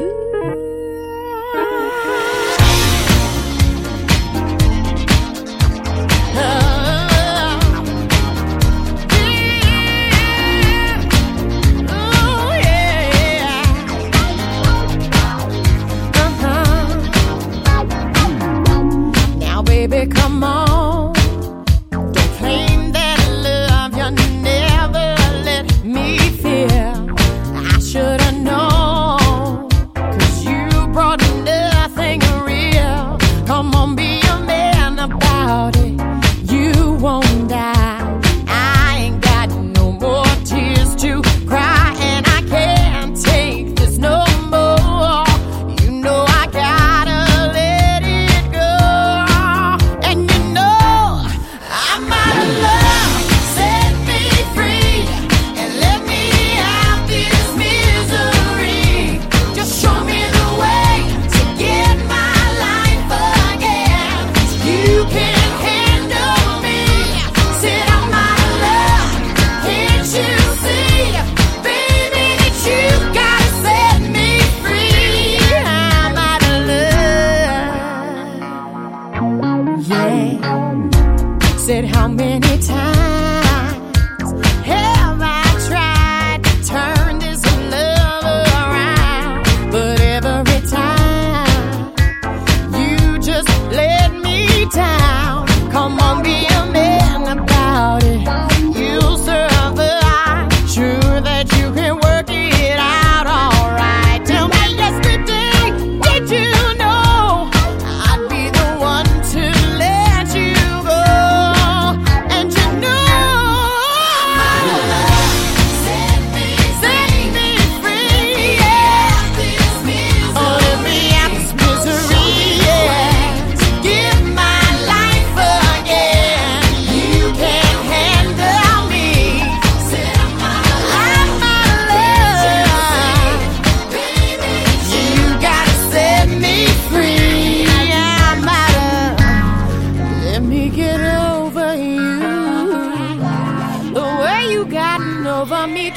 Ooh. Over me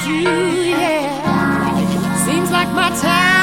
too, yeah. Seems like my time